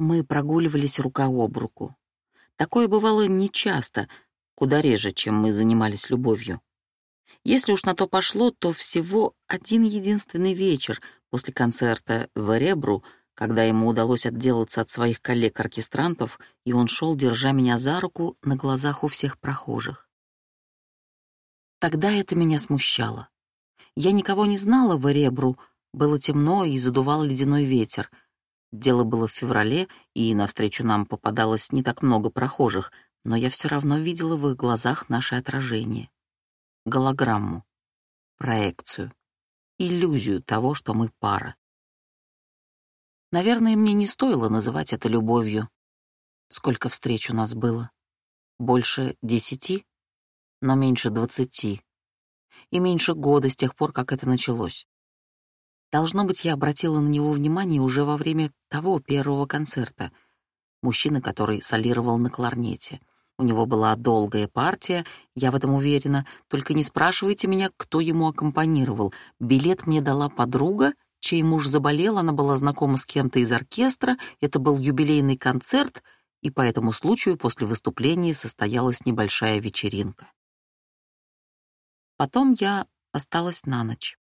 Мы прогуливались рука об руку. Такое бывало нечасто, куда реже, чем мы занимались любовью. Если уж на то пошло, то всего один единственный вечер после концерта в Эребру, когда ему удалось отделаться от своих коллег-оркестрантов, и он шел, держа меня за руку на глазах у всех прохожих. Тогда это меня смущало. Я никого не знала в Эребру, было темно и задувал ледяной ветер. Дело было в феврале, и навстречу нам попадалось не так много прохожих, но я все равно видела в их глазах наше отражение. Голограмму, проекцию, иллюзию того, что мы пара. Наверное, мне не стоило называть это любовью. Сколько встреч у нас было? Больше десяти, но меньше двадцати. И меньше года с тех пор, как это началось. Должно быть, я обратила на него внимание уже во время того первого концерта. Мужчина, который солировал на кларнете. У него была долгая партия, я в этом уверена. Только не спрашивайте меня, кто ему аккомпанировал. Билет мне дала подруга, чей муж заболел, она была знакома с кем-то из оркестра, это был юбилейный концерт, и по этому случаю после выступления состоялась небольшая вечеринка. Потом я осталась на ночь.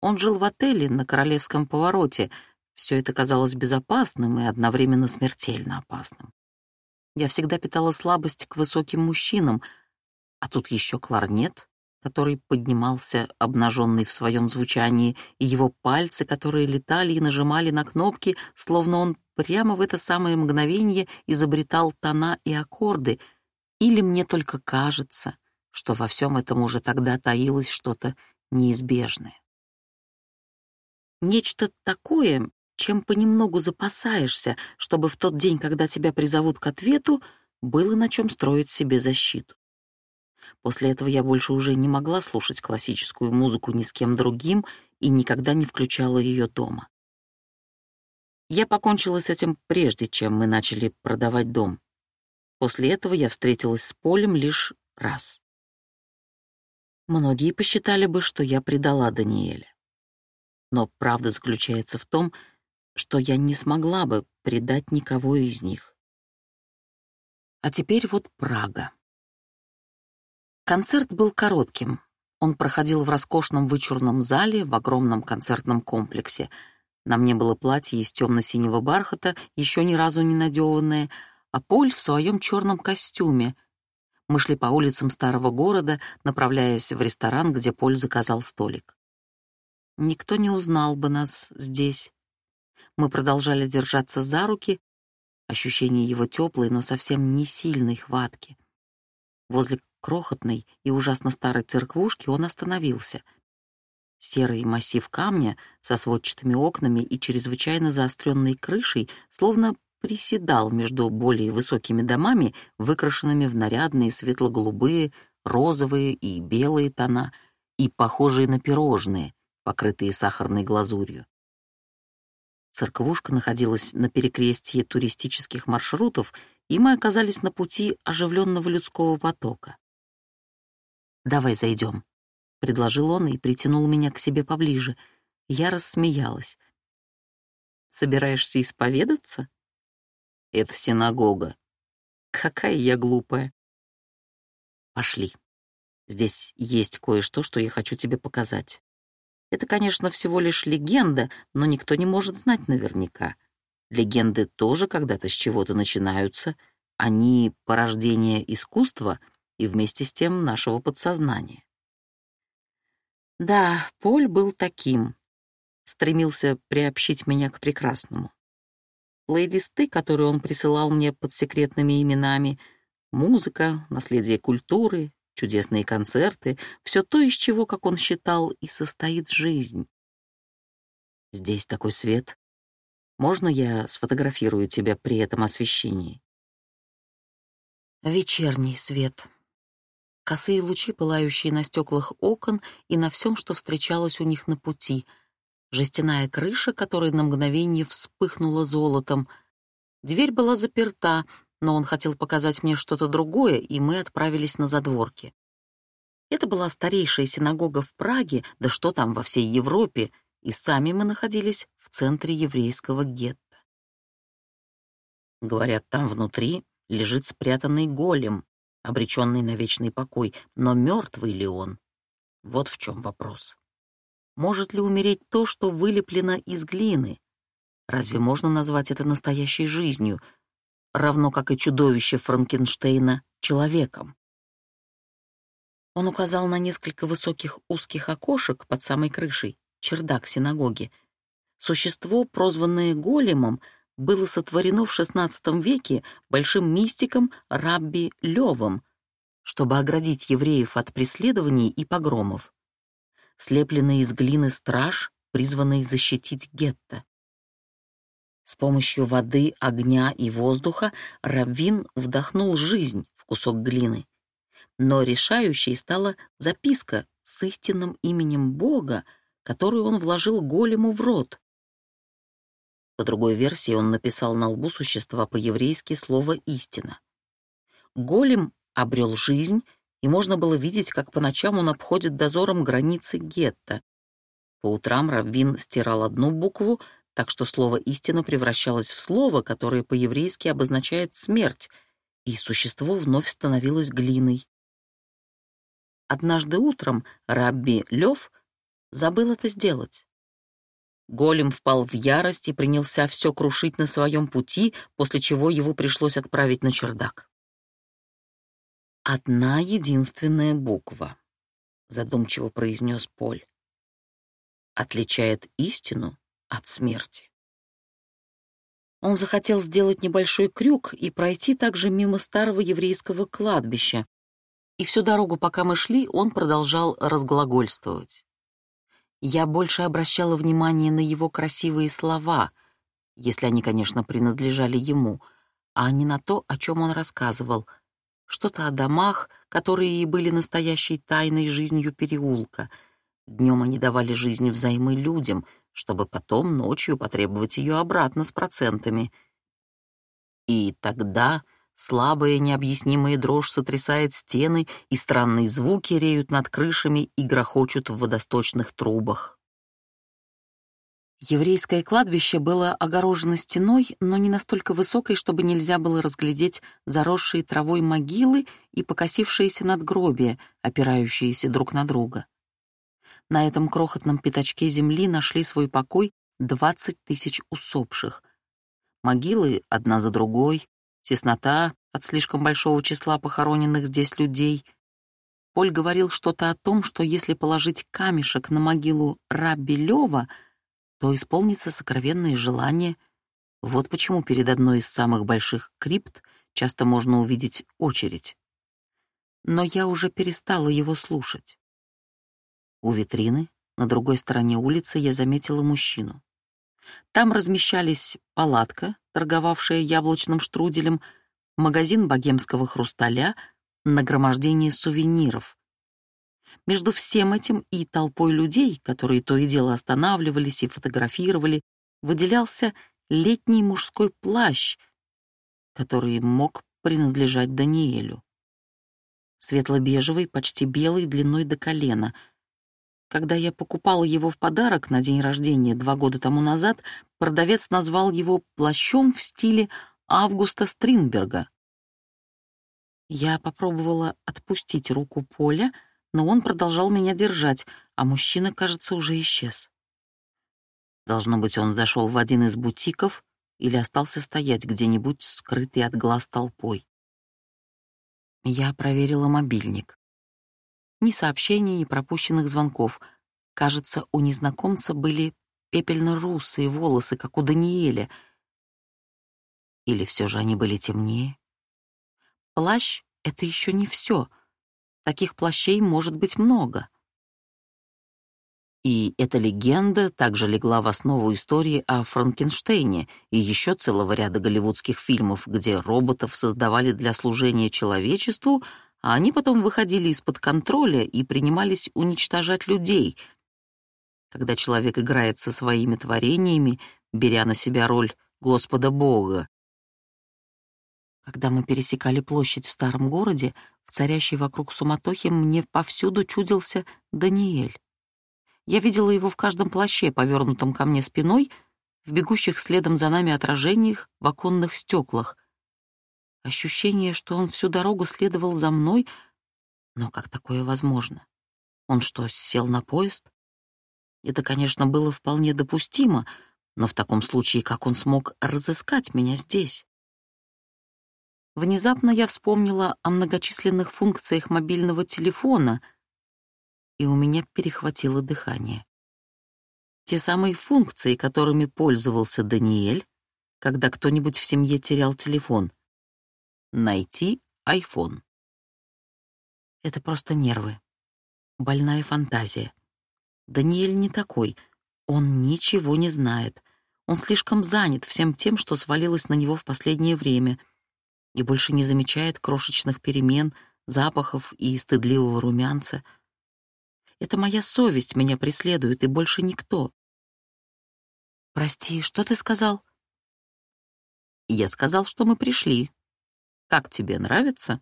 Он жил в отеле на Королевском повороте. Все это казалось безопасным и одновременно смертельно опасным. Я всегда питала слабость к высоким мужчинам, а тут еще кларнет, который поднимался, обнаженный в своем звучании, и его пальцы, которые летали и нажимали на кнопки, словно он прямо в это самое мгновение изобретал тона и аккорды, или мне только кажется, что во всем этом уже тогда таилось что-то неизбежное. Нечто такое, чем понемногу запасаешься, чтобы в тот день, когда тебя призовут к ответу, было на чем строить себе защиту. После этого я больше уже не могла слушать классическую музыку ни с кем другим и никогда не включала ее дома. Я покончила с этим прежде, чем мы начали продавать дом. После этого я встретилась с Полем лишь раз. Многие посчитали бы, что я предала Даниэля. Но правда заключается в том, что я не смогла бы предать никого из них. А теперь вот Прага. Концерт был коротким. Он проходил в роскошном вычурном зале в огромном концертном комплексе. На мне было платье из темно-синего бархата, еще ни разу не надеванное, а Поль в своем черном костюме. Мы шли по улицам старого города, направляясь в ресторан, где Поль заказал столик. Никто не узнал бы нас здесь. Мы продолжали держаться за руки, ощущение его теплой, но совсем не сильной хватки. Возле крохотной и ужасно старой церквушки он остановился. Серый массив камня со сводчатыми окнами и чрезвычайно заостренной крышей словно приседал между более высокими домами, выкрашенными в нарядные светло-голубые, розовые и белые тона, и похожие на пирожные, покрытые сахарной глазурью. Церквушка находилась на перекрестье туристических маршрутов, и мы оказались на пути оживленного людского потока. «Давай зайдем», — предложил он и притянул меня к себе поближе. Я рассмеялась. «Собираешься исповедаться?» «Это синагога». «Какая я глупая». «Пошли. Здесь есть кое-что, что я хочу тебе показать». Это, конечно, всего лишь легенда, но никто не может знать наверняка. Легенды тоже когда-то с чего-то начинаются. Они — порождение искусства и вместе с тем нашего подсознания. Да, Поль был таким. Стремился приобщить меня к прекрасному. Плейлисты, которые он присылал мне под секретными именами, музыка, наследие культуры, чудесные концерты, все то, из чего, как он считал, и состоит жизнь. Здесь такой свет. Можно я сфотографирую тебя при этом освещении? Вечерний свет. Косые лучи, пылающие на стеклах окон и на всем, что встречалось у них на пути. Жестяная крыша, которая на мгновение вспыхнула золотом. Дверь была заперта, но он хотел показать мне что-то другое, и мы отправились на задворки. Это была старейшая синагога в Праге, да что там во всей Европе, и сами мы находились в центре еврейского гетто. Говорят, там внутри лежит спрятанный голем, обреченный на вечный покой, но мертвый ли он? Вот в чем вопрос. Может ли умереть то, что вылеплено из глины? Разве можно назвать это настоящей жизнью, равно как и чудовище Франкенштейна человеком? Он указал на несколько высоких узких окошек под самой крышей, чердак синагоги. Существо, прозванное големом, было сотворено в XVI веке большим мистиком Рабби Левом, чтобы оградить евреев от преследований и погромов. Слепленный из глины страж, призванный защитить гетто. С помощью воды, огня и воздуха Раввин вдохнул жизнь в кусок глины. Но решающей стала записка с истинным именем Бога, которую он вложил голему в рот. По другой версии он написал на лбу существа по-еврейски слово «истина». Голем обрел жизнь, и можно было видеть, как по ночам он обходит дозором границы гетто. По утрам Раввин стирал одну букву, так что слово «истина» превращалось в слово, которое по-еврейски обозначает «смерть», и существо вновь становилось глиной. Однажды утром Рабби Лев забыл это сделать. Голем впал в ярость и принялся все крушить на своем пути, после чего его пришлось отправить на чердак. «Одна единственная буква», — задумчиво произнес Поль, — «отличает истину от смерти». Он захотел сделать небольшой крюк и пройти также мимо старого еврейского кладбища, и всю дорогу, пока мы шли, он продолжал разглагольствовать. Я больше обращала внимание на его красивые слова, если они, конечно, принадлежали ему, а не на то, о чем он рассказывал. Что-то о домах, которые и были настоящей тайной жизнью переулка. Днем они давали жизнь взаймы людям, чтобы потом ночью потребовать ее обратно с процентами. И тогда Слабая необъяснимая дрожь сотрясает стены, и странные звуки реют над крышами и грохочут в водосточных трубах. Еврейское кладбище было огорожено стеной, но не настолько высокой, чтобы нельзя было разглядеть заросшие травой могилы и покосившиеся надгробия, опирающиеся друг на друга. На этом крохотном пятачке земли нашли свой покой двадцать тысяч усопших. Могилы одна за другой, теснота от слишком большого числа похороненных здесь людей. Поль говорил что-то о том, что если положить камешек на могилу Рабби Лёва, то исполнится сокровенное желание. Вот почему перед одной из самых больших крипт часто можно увидеть очередь. Но я уже перестала его слушать. У витрины, на другой стороне улицы, я заметила мужчину. Там размещались палатка, торговавшая яблочным штруделем, магазин богемского хрусталя, нагромождение сувениров. Между всем этим и толпой людей, которые то и дело останавливались и фотографировали, выделялся летний мужской плащ, который мог принадлежать Даниэлю. Светло-бежевый, почти белый, длиной до колена — когда я покупала его в подарок на день рождения два года тому назад, продавец назвал его плащом в стиле Августа Стринберга. Я попробовала отпустить руку Поля, но он продолжал меня держать, а мужчина, кажется, уже исчез. Должно быть, он зашел в один из бутиков или остался стоять где-нибудь, скрытый от глаз толпой. Я проверила мобильник. Ни сообщений, ни пропущенных звонков. Кажется, у незнакомца были пепельно-русые волосы, как у Даниэля. Или все же они были темнее? Плащ — это еще не все. Таких плащей может быть много. И эта легенда также легла в основу истории о Франкенштейне и еще целого ряда голливудских фильмов, где роботов создавали для служения человечеству — а они потом выходили из-под контроля и принимались уничтожать людей. Когда человек играет со своими творениями, беря на себя роль Господа Бога. Когда мы пересекали площадь в старом городе, в царящей вокруг суматохе мне повсюду чудился Даниэль. Я видела его в каждом плаще, повернутом ко мне спиной, в бегущих следом за нами отражениях в оконных стеклах. Ощущение, что он всю дорогу следовал за мной, но как такое возможно? Он что, сел на поезд? Это, конечно, было вполне допустимо, но в таком случае как он смог разыскать меня здесь? Внезапно я вспомнила о многочисленных функциях мобильного телефона, и у меня перехватило дыхание. Те самые функции, которыми пользовался Даниэль, когда кто-нибудь в семье терял телефон. Найти iPhone. Это просто нервы. Больная фантазия. Даниэль не такой. Он ничего не знает. Он слишком занят всем тем, что свалилось на него в последнее время — и больше не замечает крошечных перемен, запахов и стыдливого румянца. Это моя совесть меня преследует, и больше никто. «Прости, что ты сказал?» «Я сказал, что мы пришли. Как тебе, нравится?»